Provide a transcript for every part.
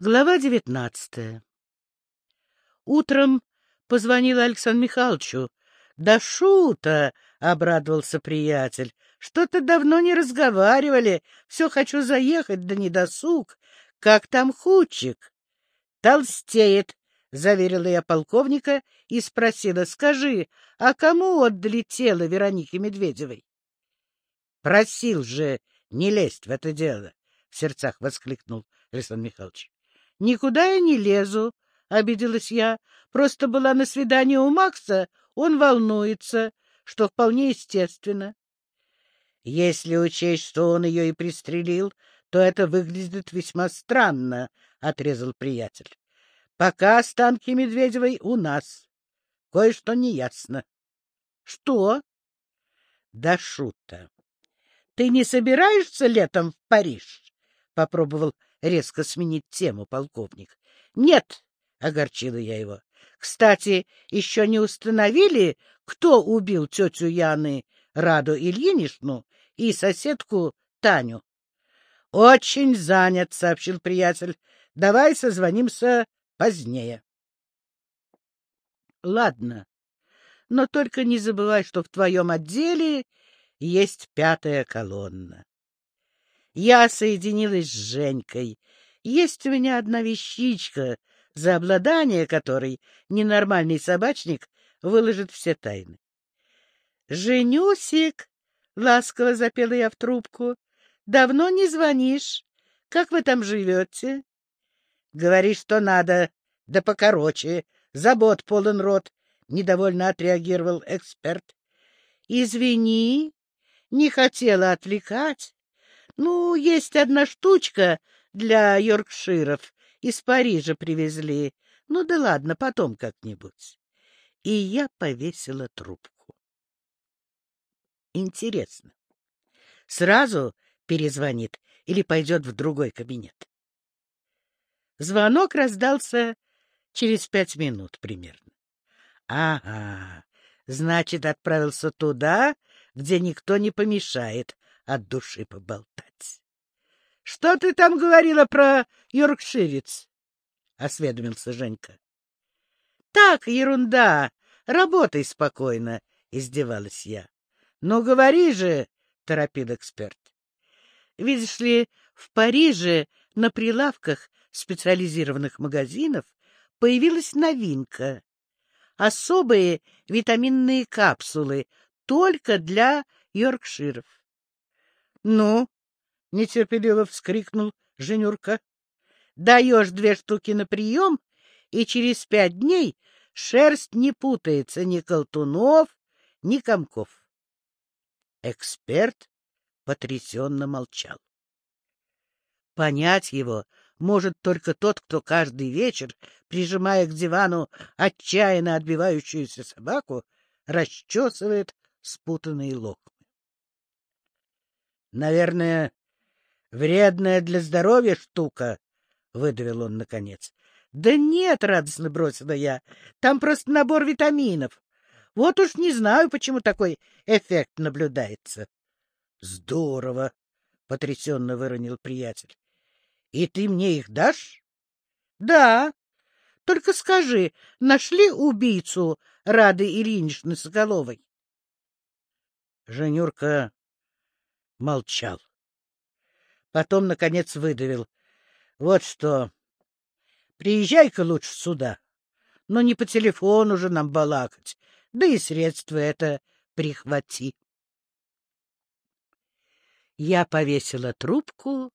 Глава девятнадцатая Утром позвонила Александру Михайловичу. — Да шута! — обрадовался приятель. — Что-то давно не разговаривали. Все хочу заехать, да не досуг. Как там худчик? — Толстеет, — заверила я полковника и спросила. — Скажи, а кому отдали тело Вероники Медведевой? — Просил же не лезть в это дело, — в сердцах воскликнул Александр Михайлович. — Никуда я не лезу, — обиделась я. — Просто была на свидании у Макса, он волнуется, что вполне естественно. Если учесть, что он ее и пристрелил, то это выглядит весьма странно, — отрезал приятель. — Пока останки Медведевой у нас. Кое-что неясно. — Что? — Да шута. — Ты не собираешься летом в Париж? — попробовал резко сменить тему полковник. — Нет, — огорчила я его. — Кстати, еще не установили, кто убил тетю Яны Раду Ильиничну и соседку Таню? — Очень занят, — сообщил приятель. — Давай созвонимся позднее. — Ладно, но только не забывай, что в твоем отделе есть пятая колонна. Я соединилась с Женькой. Есть у меня одна вещичка, за обладание которой ненормальный собачник выложит все тайны. «Женюсик!» — ласково запела я в трубку. «Давно не звонишь. Как вы там живете?» «Говори, что надо, да покороче. Забот полон рот», — недовольно отреагировал эксперт. «Извини, не хотела отвлекать. Ну, есть одна штучка для йоркширов. Из Парижа привезли. Ну да ладно, потом как-нибудь. И я повесила трубку. Интересно, сразу перезвонит или пойдет в другой кабинет? Звонок раздался через пять минут примерно. Ага, значит, отправился туда, где никто не помешает, от души поболтать. — Что ты там говорила про Йоркширец? — осведомился Женька. — Так, ерунда. Работай спокойно, — издевалась я. — Ну, говори же, — торопил эксперт. Видишь ли, в Париже на прилавках специализированных магазинов появилась новинка. Особые витаминные капсулы только для йоркширов. — Ну? — нетерпеливо вскрикнул Женюрка. — Даешь две штуки на прием, и через пять дней шерсть не путается ни колтунов, ни комков. Эксперт потрясенно молчал. Понять его может только тот, кто каждый вечер, прижимая к дивану отчаянно отбивающуюся собаку, расчесывает спутанные локоны. Наверное, вредная для здоровья штука, — выдавил он наконец. — Да нет, — радостно бросила я, — там просто набор витаминов. Вот уж не знаю, почему такой эффект наблюдается. — Здорово, — потрясенно выронил приятель. — И ты мне их дашь? — Да. Только скажи, нашли убийцу Рады Ильиничны Соколовой? Женюрка молчал. Потом, наконец, выдавил. — Вот что. Приезжай-ка лучше сюда. Но не по телефону же нам балакать. Да и средства это прихвати. Я повесила трубку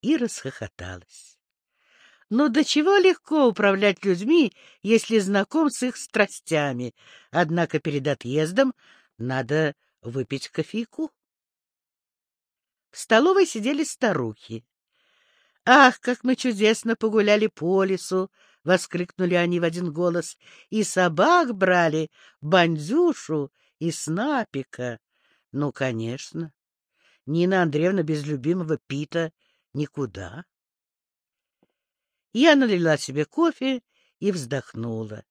и расхохоталась. Но до чего легко управлять людьми, если знаком с их страстями. Однако перед отъездом надо выпить кофейку. В столовой сидели старухи. «Ах, как мы чудесно погуляли по лесу!» — воскликнули они в один голос. «И собак брали, бандюшу и снапика!» «Ну, конечно. Нина Андреевна без любимого Пита никуда». Я налила себе кофе и вздохнула.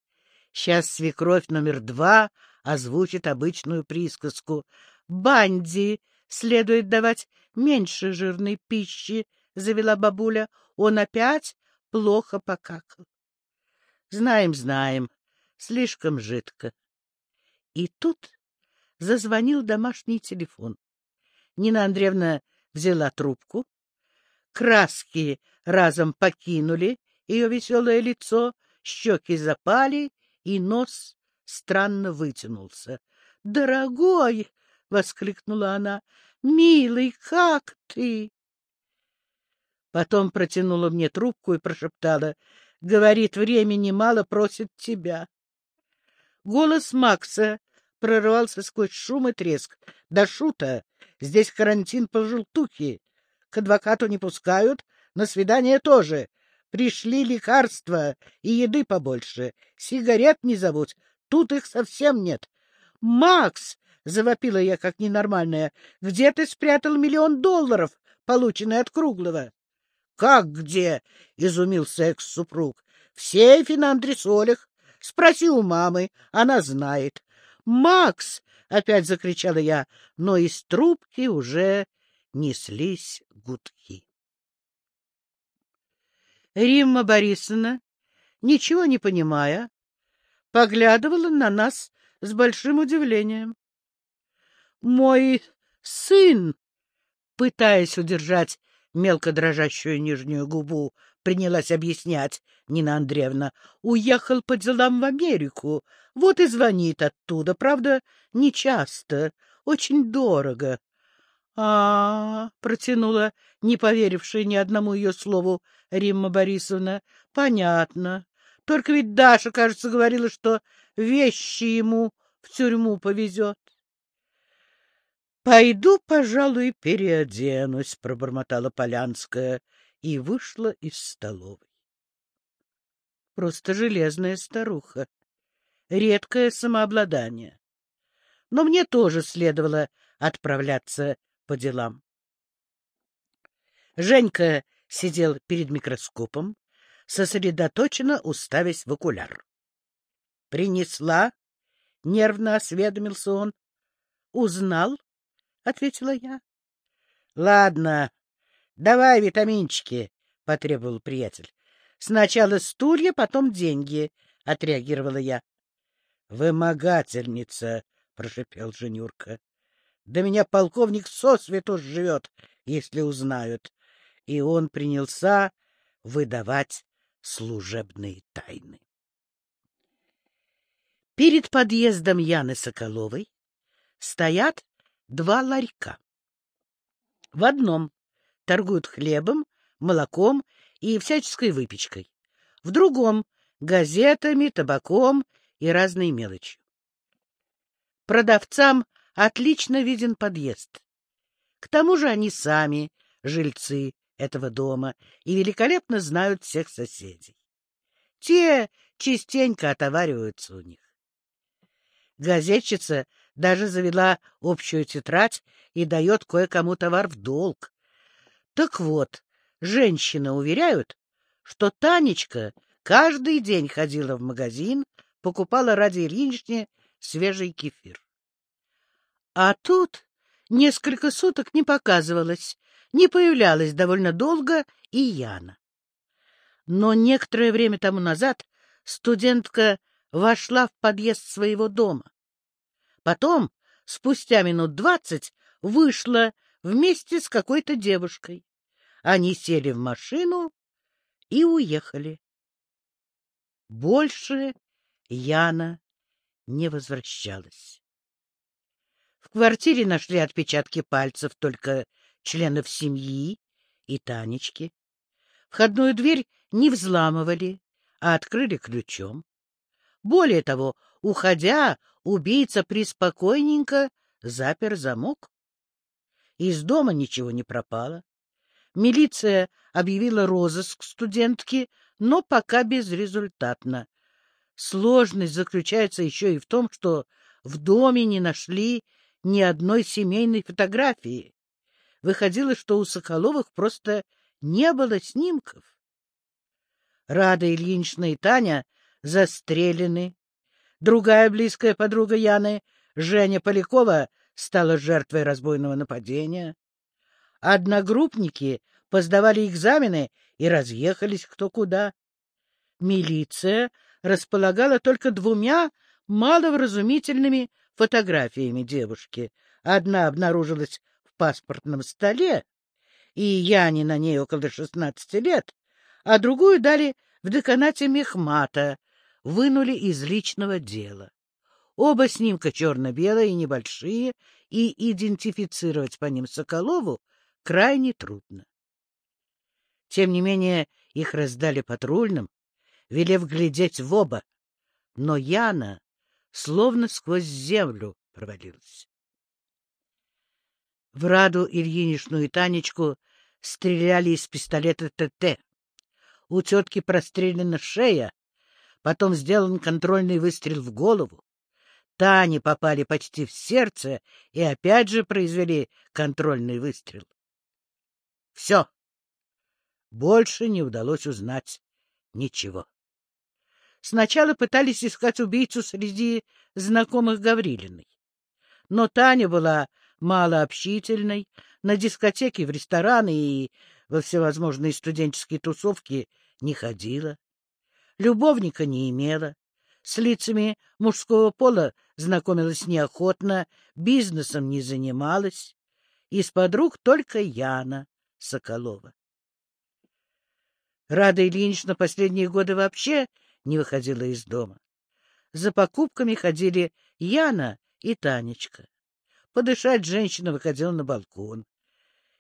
Сейчас свекровь номер два озвучит обычную присказку. «Банди следует давать меньше жирной пищи, — завела бабуля. Он опять плохо покакал. Знаем, знаем, слишком жидко. И тут зазвонил домашний телефон. Нина Андреевна взяла трубку. Краски разом покинули ее веселое лицо, щеки запали, и нос странно вытянулся. — Дорогой! — воскликнула она. — Милый, как ты? Потом протянула мне трубку и прошептала. — Говорит, времени мало, просит тебя. Голос Макса прорывался сквозь шум и треск. — Да шута! Здесь карантин по желтухе. К адвокату не пускают, на свидание тоже. Пришли лекарства и еды побольше. Сигарет не забудь, тут их совсем нет. — Макс! — завопила я, как ненормальная. — Где ты спрятал миллион долларов, полученный от Круглого? — Как где? — изумился экс-супруг. — В сейфе на антресолях. Спроси у мамы, она знает. — Макс! — опять закричала я, но из трубки уже неслись гудки. Римма Борисовна, ничего не понимая, поглядывала на нас с большим удивлением. «Мой сын!» Пытаясь удержать мелко дрожащую нижнюю губу, принялась объяснять Нина Андреевна. «Уехал по делам в Америку, вот и звонит оттуда, правда, нечасто, очень дорого. А, -а, -а протянула, не поверившая ни одному ее слову, Римма Борисовна. — Понятно. Только ведь Даша, кажется, говорила, что вещи ему в тюрьму повезет. — Пойду, пожалуй, переоденусь, — пробормотала Полянская и вышла из столовой. Просто железная старуха. Редкое самообладание. Но мне тоже следовало отправляться по делам. Женька сидел перед микроскопом, сосредоточенно уставясь в окуляр. «Принесла?» — нервно осведомился он. «Узнал?» — ответила я. «Ладно, давай витаминчики», — потребовал приятель. «Сначала стулья, потом деньги», — отреагировала я. «Вымогательница», — прошепел Женюрка. Да меня полковник сосвету живет, если узнают. И он принялся выдавать служебные тайны. Перед подъездом Яны Соколовой стоят два ларька. В одном торгуют хлебом, молоком и всяческой выпечкой. В другом — газетами, табаком и разной мелочью. Продавцам отлично виден подъезд. К тому же они сами жильцы этого дома и великолепно знают всех соседей. Те частенько отовариваются у них. Газетчица даже завела общую тетрадь и дает кое-кому товар в долг. Так вот, женщины уверяют, что Танечка каждый день ходила в магазин, покупала ради Ильиничне свежий кефир. А тут несколько суток не показывалась, не появлялась довольно долго и Яна. Но некоторое время тому назад студентка вошла в подъезд своего дома. Потом, спустя минут двадцать, вышла вместе с какой-то девушкой. Они сели в машину и уехали. Больше Яна не возвращалась. В квартире нашли отпечатки пальцев только членов семьи и Танечки. Входную дверь не взламывали, а открыли ключом. Более того, уходя, убийца приспокойненько запер замок. Из дома ничего не пропало. Милиция объявила розыск студентки, но пока безрезультатно. Сложность заключается еще и в том, что в доме не нашли ни одной семейной фотографии. Выходило, что у Соколовых просто не было снимков. Рада Ильинична и Таня застрелены. Другая близкая подруга Яны, Женя Полякова, стала жертвой разбойного нападения. Одногруппники поздавали экзамены и разъехались кто куда. Милиция располагала только двумя маловразумительными фотографиями девушки. Одна обнаружилась в паспортном столе, и Яне на ней около шестнадцати лет, а другую дали в деканате Мехмата, вынули из личного дела. Оба снимка черно-белые и небольшие, и идентифицировать по ним Соколову крайне трудно. Тем не менее, их раздали патрульным, велев глядеть в оба, но Яна словно сквозь землю провалилась. В Раду Ильиничну и Танечку стреляли из пистолета ТТ. У тетки прострелена шея, потом сделан контрольный выстрел в голову. Тане попали почти в сердце и опять же произвели контрольный выстрел. Все. Больше не удалось узнать ничего. Сначала пытались искать убийцу среди знакомых Гаврилиной. Но Таня была малообщительной, на дискотеки, в рестораны и во всевозможные студенческие тусовки не ходила. Любовника не имела, с лицами мужского пола знакомилась неохотно, бизнесом не занималась. Из подруг только Яна Соколова. Рада Ильинична последние годы вообще не выходила из дома. За покупками ходили Яна и Танечка. Подышать женщина выходила на балкон.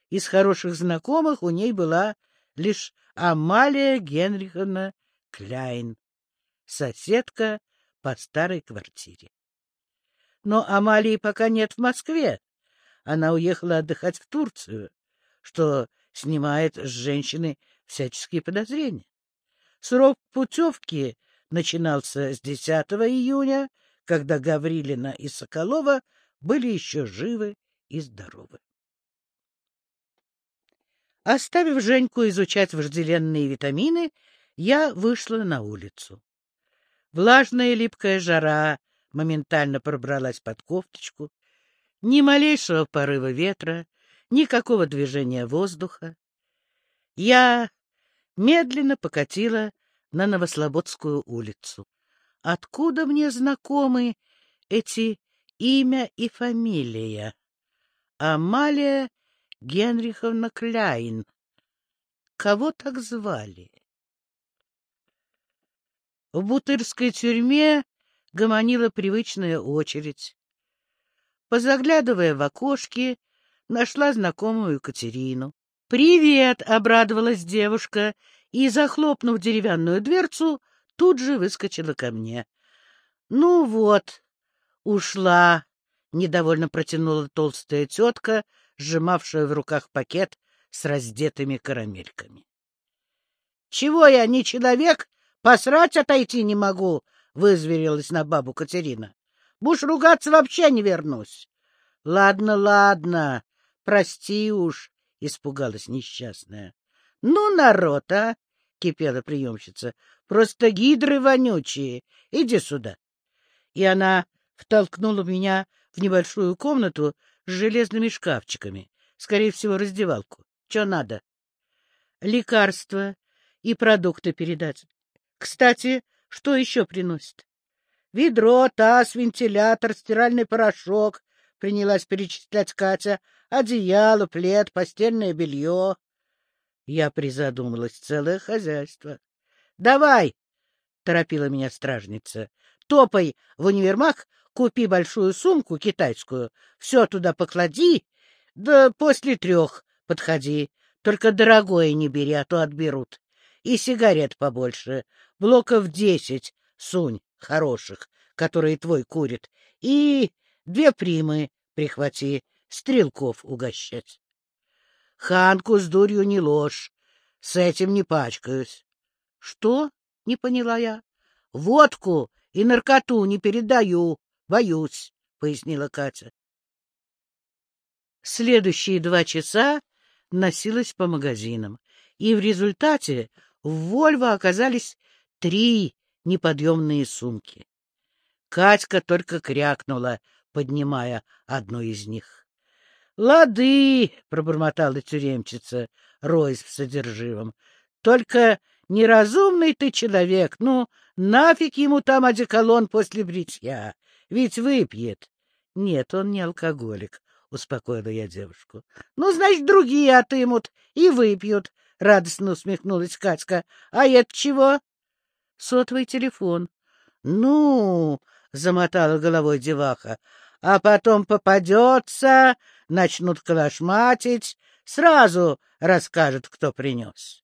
Из хороших знакомых у ней была лишь Амалия Генриховна Кляйн, соседка по старой квартире. Но Амалии пока нет в Москве. Она уехала отдыхать в Турцию, что снимает с женщины всяческие подозрения. Срок путевки начинался с 10 июня, когда Гаврилина и Соколова были еще живы и здоровы. Оставив Женьку изучать вожделенные витамины, я вышла на улицу. Влажная липкая жара моментально пробралась под кофточку. Ни малейшего порыва ветра, никакого движения воздуха. Я медленно покатила на Новослободскую улицу. Откуда мне знакомы эти имя и фамилия? Амалия Генриховна Кляйн. Кого так звали? В Бутырской тюрьме гомонила привычная очередь. Позаглядывая в окошки, нашла знакомую Катерину. «Привет!» — обрадовалась девушка и, захлопнув деревянную дверцу, тут же выскочила ко мне. «Ну вот, ушла!» — недовольно протянула толстая тетка, сжимавшая в руках пакет с раздетыми карамельками. «Чего я, не человек? Посрать отойти не могу!» — вызверилась на бабу Катерина. «Будешь ругаться, вообще не вернусь!» «Ладно, ладно, прости уж!» — испугалась несчастная. «Ну, народ, а!» — кипела приемщица. «Просто гидры вонючие! Иди сюда!» И она втолкнула меня в небольшую комнату с железными шкафчиками, скорее всего, раздевалку. Что надо? Лекарства и продукты передать. Кстати, что еще приносит? Ведро, таз, вентилятор, стиральный порошок, принялась перечислять Катя, одеяло, плед, постельное белье. Я призадумалась, целое хозяйство. — Давай, — торопила меня стражница, — топай в универмаг, купи большую сумку китайскую, все туда поклади, да после трех подходи. Только дорогое не бери, а то отберут. И сигарет побольше, блоков десять сунь хороших, которые твой курит, и две примы прихвати, стрелков угощать. Ханку с дурью не ложь, с этим не пачкаюсь. — Что? — не поняла я. — Водку и наркоту не передаю, боюсь, — пояснила Катя. Следующие два часа носилась по магазинам, и в результате в Вольво оказались три неподъемные сумки. Катька только крякнула, поднимая одну из них. — Лады, — пробормотала тюремщица, роясь в содержимом. Только неразумный ты человек, ну, нафиг ему там одеколон после бритья, ведь выпьет. Нет, он не алкоголик, — успокоила я девушку. — Ну, значит, другие отымут и выпьют, — радостно усмехнулась Катька. — А это чего? — Сотовый телефон. — Ну, — замотала головой деваха, — а потом попадется, начнут калашматить, сразу расскажет, кто принес.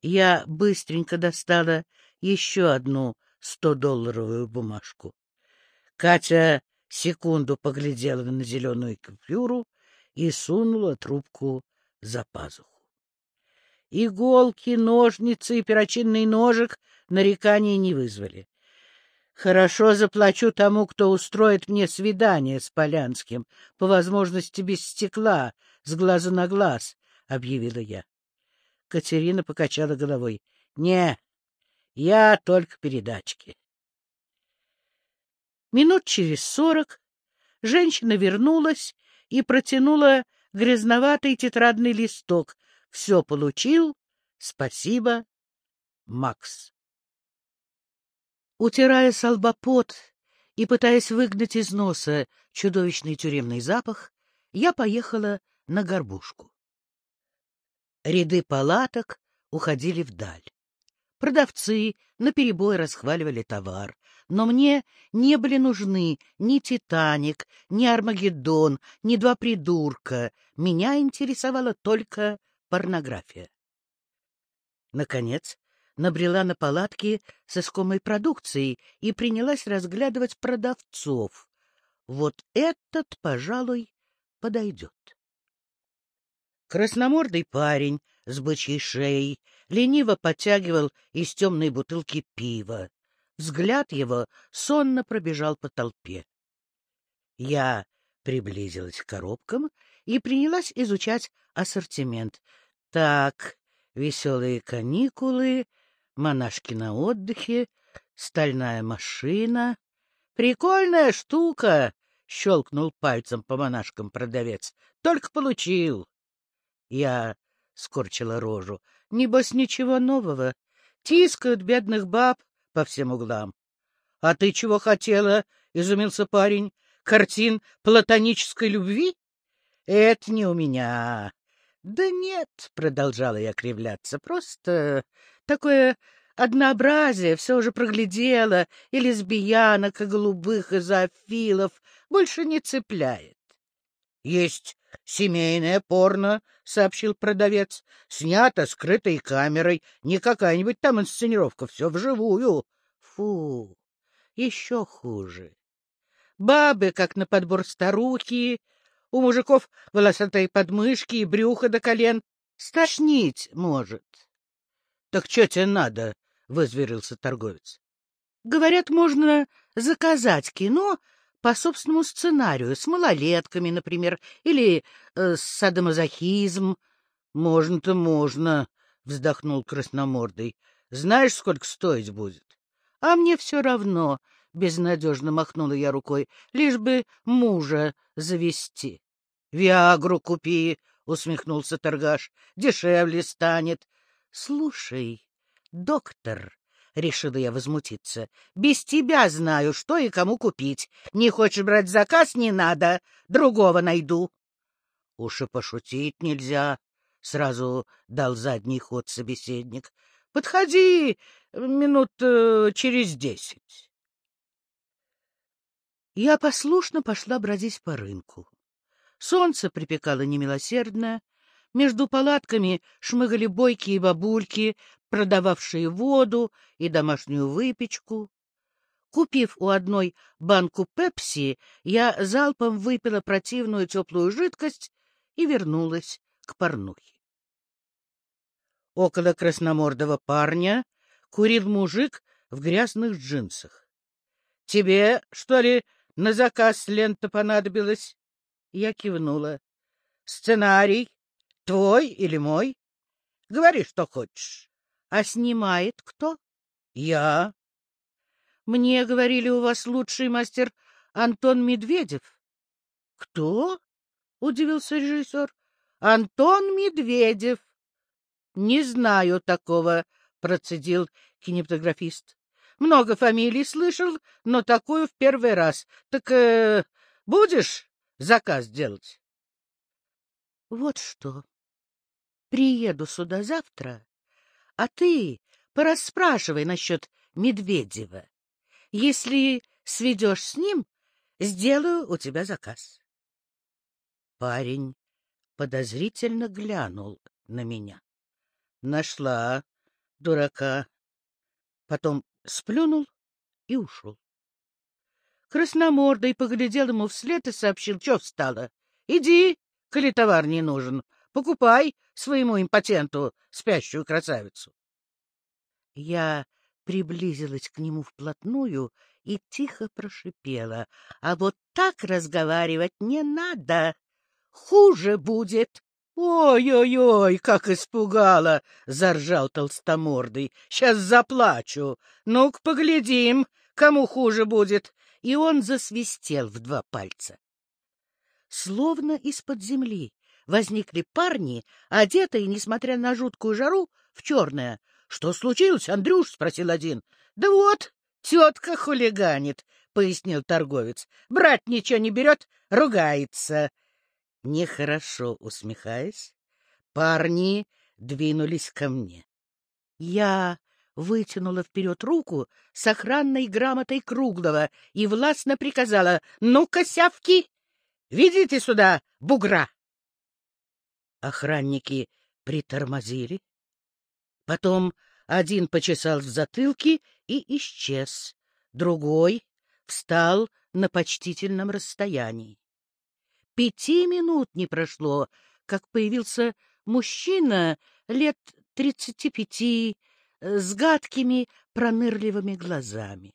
Я быстренько достала еще одну стодолларовую бумажку. Катя секунду поглядела на зеленую купюру и сунула трубку за пазуху. Иголки, ножницы и перочинный ножик нареканий не вызвали. Хорошо заплачу тому, кто устроит мне свидание с Полянским, по возможности без стекла, с глаза на глаз, — объявила я. Катерина покачала головой. — Не, я только передачки. Минут через сорок женщина вернулась и протянула грязноватый тетрадный листок. Все получил. Спасибо, Макс. Утирая с и пытаясь выгнать из носа чудовищный тюремный запах, я поехала на горбушку. Ряды палаток уходили вдаль. Продавцы наперебой расхваливали товар, но мне не были нужны ни «Титаник», ни «Армагеддон», ни «Два придурка». Меня интересовала только порнография. Наконец, набрела на палатки с искомой продукцией и принялась разглядывать продавцов. Вот этот, пожалуй, подойдет. Красномордый парень с бычьей шеей лениво подтягивал из темной бутылки пива. Взгляд его сонно пробежал по толпе. Я приблизилась к коробкам и принялась изучать ассортимент. Так, веселые каникулы, монашки на отдыхе, стальная машина. Прикольная штука, — щелкнул пальцем по монашкам продавец. — Только получил. Я скорчила рожу. Небось, ничего нового. Тискают бедных баб по всем углам. — А ты чего хотела? — изумился парень. — Картин платонической любви? — Это не у меня. — Да нет, — продолжала я кривляться, — просто такое однообразие все уже проглядело, и лесбиянок, и голубых, и зоофилов больше не цепляет. — Есть семейное порно, — сообщил продавец. — Снято скрытой камерой. Не какая-нибудь там инсценировка, все вживую. Фу, еще хуже. Бабы, как на подбор старухи, у мужиков волосатые подмышки и брюхо до колен. Стошнить может. — Так что тебе надо? — вызверился торговец. — Говорят, можно заказать кино по собственному сценарию, с малолетками, например, или э, садомазохизм. — Можно-то можно, — вздохнул красномордый. — Знаешь, сколько стоить будет? — А мне все равно, — безнадежно махнула я рукой, — лишь бы мужа завести. — Виагру купи, — усмехнулся торгаш, — дешевле станет. — Слушай, доктор, — решила я возмутиться. — Без тебя знаю, что и кому купить. Не хочешь брать заказ — не надо. Другого найду. — Уж и пошутить нельзя, — сразу дал задний ход собеседник. — Подходи минут э, через десять. Я послушно пошла бродить по рынку. Солнце припекало немилосердно, между палатками шмыгали бойки и бабульки, продававшие воду и домашнюю выпечку. Купив у одной банку пепси, я залпом выпила противную теплую жидкость и вернулась к порнухе. Около красномордого парня курил мужик в грязных джинсах. — Тебе, что ли, на заказ лента понадобилась? Я кивнула. — Сценарий Твой или мой? Говори, что хочешь. А снимает кто? Я. Мне говорили, у вас лучший мастер Антон Медведев. Кто? Удивился режиссер. Антон Медведев. — Не знаю такого, — процедил кинематографист. — Много фамилий слышал, но такую в первый раз. Так э, будешь заказ делать? — Вот что. Приеду сюда завтра, а ты порасспрашивай насчет Медведева. Если сведешь с ним, сделаю у тебя заказ. Парень подозрительно глянул на меня. Нашла дурака. Потом сплюнул и ушел. Красномордый поглядел ему вслед и сообщил, что встала. — Иди, коли товар не нужен, покупай своему импотенту спящую красавицу. Я приблизилась к нему вплотную и тихо прошипела. — А вот так разговаривать не надо. Хуже будет. «Ой-ой-ой, как испугала!» — заржал толстомордый. «Сейчас заплачу. Ну-ка, поглядим, кому хуже будет!» И он засвистел в два пальца. Словно из-под земли возникли парни, одетые, несмотря на жуткую жару, в черное. «Что случилось, Андрюш?» — спросил один. «Да вот, тетка хулиганит», — пояснил торговец. «Брать ничего не берет, ругается». Нехорошо усмехаясь, парни двинулись ко мне. Я вытянула вперед руку с охранной грамотой Круглого и властно приказала «Ну-ка, сявки, ведите сюда бугра!» Охранники притормозили. Потом один почесал в затылке и исчез, другой встал на почтительном расстоянии. Пяти минут не прошло, как появился мужчина лет тридцати пяти, э, с гадкими пронырливыми глазами.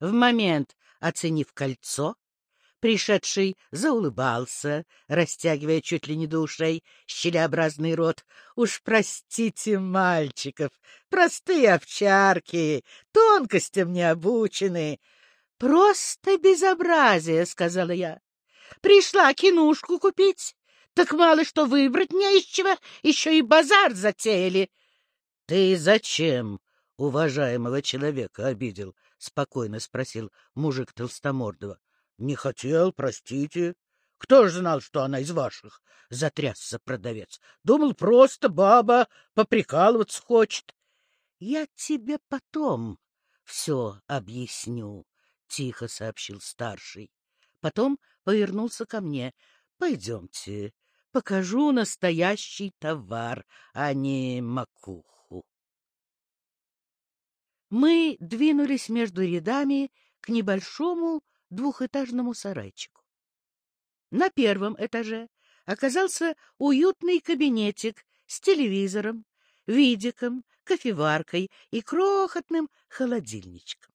В момент, оценив кольцо, пришедший заулыбался, растягивая чуть ли не до ушей щелеобразный рот. «Уж простите мальчиков, простые овчарки, тонкостям не обучены». «Просто безобразие», — сказала я. Пришла кинушку купить. Так мало что выбрать не из чего, еще и базар затеяли. — Ты зачем уважаемого человека обидел? — спокойно спросил мужик Толстомордова. — Не хотел, простите. Кто ж знал, что она из ваших? — затрясся продавец. — Думал, просто баба поприкалываться хочет. — Я тебе потом все объясню, — тихо сообщил старший. Потом повернулся ко мне. — Пойдемте, покажу настоящий товар, а не макуху. Мы двинулись между рядами к небольшому двухэтажному сарайчику. На первом этаже оказался уютный кабинетик с телевизором, видиком, кофеваркой и крохотным холодильничком.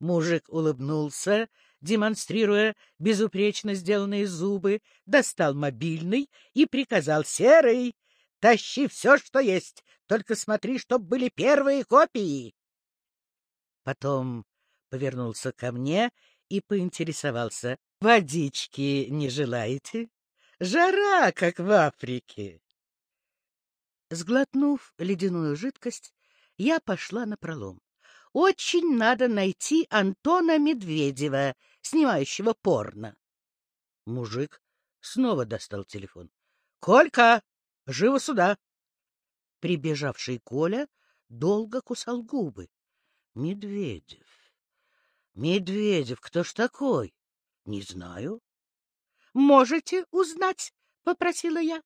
Мужик улыбнулся демонстрируя безупречно сделанные зубы, достал мобильный и приказал «Серый, тащи все, что есть, только смотри, чтоб были первые копии». Потом повернулся ко мне и поинтересовался «Водички не желаете? Жара, как в Африке!» Сглотнув ледяную жидкость, я пошла на пролом. Очень надо найти Антона Медведева, снимающего порно. Мужик снова достал телефон. — Колька, живо сюда! Прибежавший Коля долго кусал губы. — Медведев. Медведев, кто ж такой? — Не знаю. — Можете узнать? — попросила я.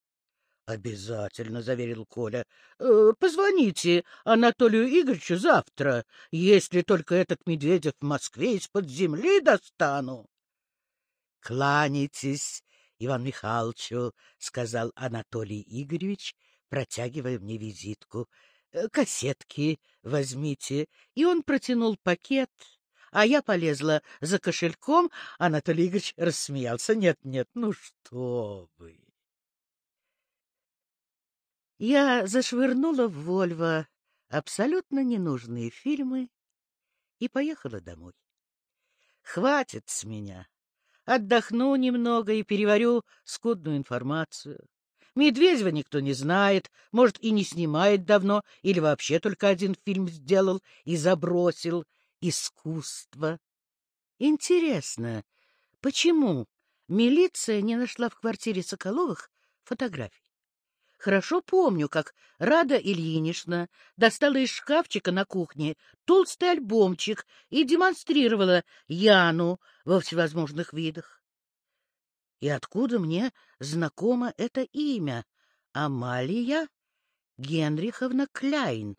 Обязательно, — заверил Коля. «Э, — Позвоните Анатолию Игоревичу завтра, если только этот Медведев в Москве из-под земли достану. — Кланяйтесь Иван Михайловичу, — сказал Анатолий Игоревич, протягивая мне визитку. «Э, — Кассетки возьмите. И он протянул пакет, а я полезла за кошельком. Анатолий Игоревич рассмеялся. Нет, — Нет-нет, ну что вы! Я зашвырнула в Вольво абсолютно ненужные фильмы и поехала домой. Хватит с меня. Отдохну немного и переварю скудную информацию. Медведева никто не знает, может, и не снимает давно, или вообще только один фильм сделал и забросил. Искусство. Интересно, почему милиция не нашла в квартире Соколовых фотографий? Хорошо помню, как Рада Ильинична достала из шкафчика на кухне толстый альбомчик и демонстрировала Яну во всевозможных видах. И откуда мне знакомо это имя? Амалия Генриховна Кляйн.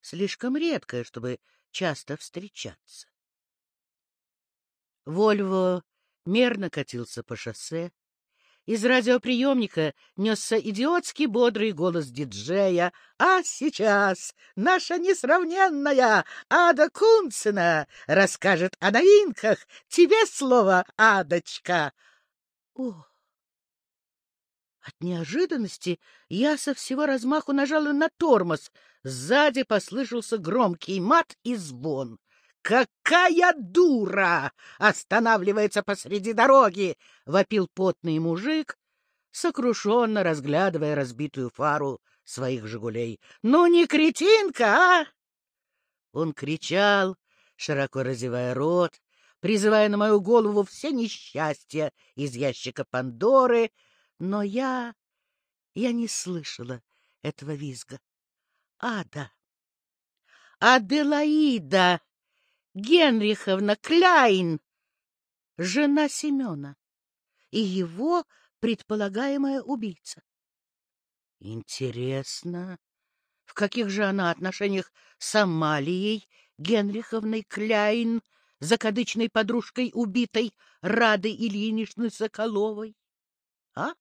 Слишком редкое, чтобы часто встречаться. Вольво мерно катился по шоссе. Из радиоприемника несся идиотский бодрый голос диджея. «А сейчас наша несравненная Ада Кунцина расскажет о новинках. Тебе слово, Адочка!» О! От неожиданности я со всего размаху нажала на тормоз. Сзади послышался громкий мат и звон. «Какая дура! Останавливается посреди дороги!» — вопил потный мужик, сокрушенно разглядывая разбитую фару своих «Жигулей». «Ну не кретинка, а!» Он кричал, широко разевая рот, призывая на мою голову все несчастья из ящика Пандоры, но я... я не слышала этого визга. Ада! Аделаида Генриховна Кляйн, жена Семена и его предполагаемая убийца. Интересно, в каких же она отношениях с Амалией Генриховной Кляйн, закадычной подружкой убитой Рады Ильиничны Соколовой. А?